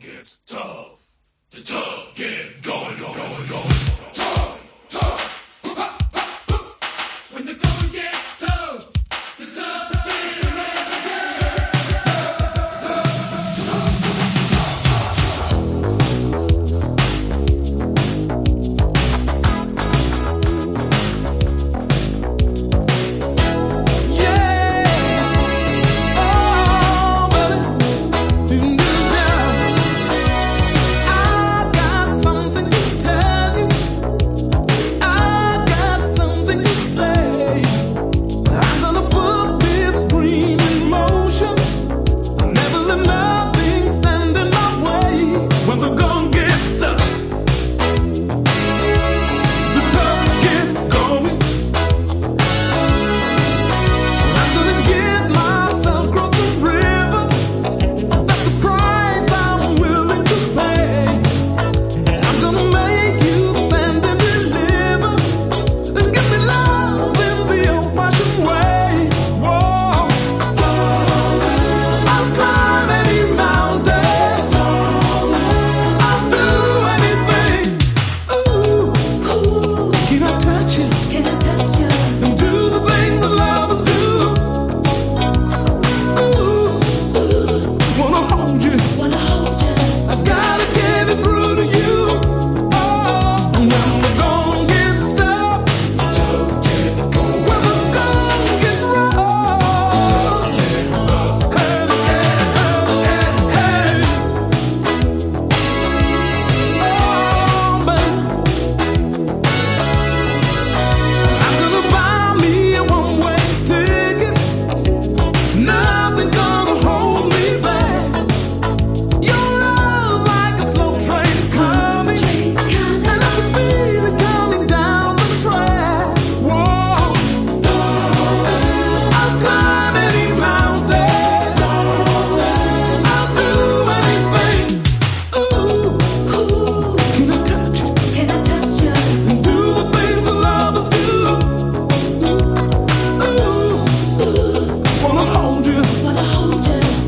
gets tough. The tough get going, going, going, going.